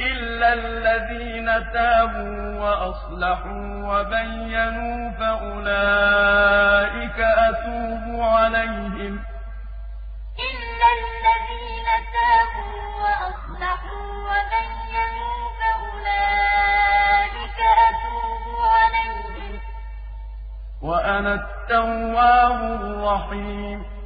إِلَّا الَّذِينَ تَابُوا وَأَصْلَحُوا وَبَيَّنُوا فَأُولَٰئِكَ أَتُوبُ عَلَيْهِمْ ۚ إِلَّا الَّذِينَ تَابُوا وَأَصْلَحُوا وَبَيَّنُوا فَأُولَٰئِكَ أَتُوبُ عَلَيْهِمْ ۚ وَأَنَا التَّوَّابُ الرَّحِيمُ وَأَنَا التَّوَّابُ الرَّحِيمُ